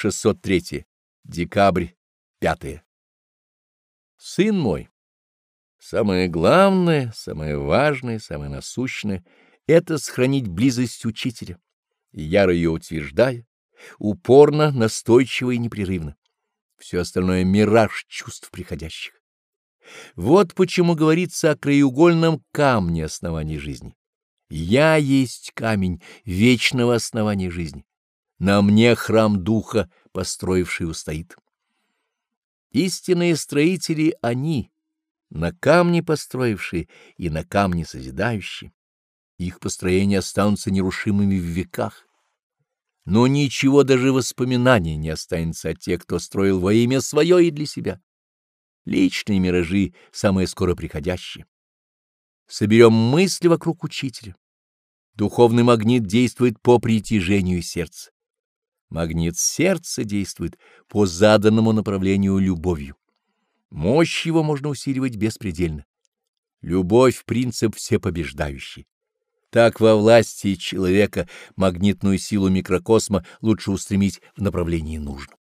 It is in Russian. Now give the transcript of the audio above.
603. Декабрь 5. Сын мой, самое главное, самое важное, самое насущное — это сохранить близость учителя, яро ее утверждая, упорно, настойчиво и непрерывно. Все остальное — мираж чувств приходящих. Вот почему говорится о краеугольном камне основания жизни. Я есть камень вечного основания жизни. На мне храм духа, построивший устоит. Истинные строители — они, на камне построившие и на камне созидающие. Их построения останутся нерушимыми в веках. Но ничего даже воспоминания не останется от тех, кто строил во имя свое и для себя. Личные миражи — самые скоро приходящие. Соберем мысли вокруг учителя. Духовный магнит действует по притяжению сердца. Магнит сердца действует по заданному направлению любовью. Мощь его можно усиливать беспредельно. Любовь — принцип всепобеждающий. Так во власти человека магнитную силу микрокосма лучше устремить в направлении нужном.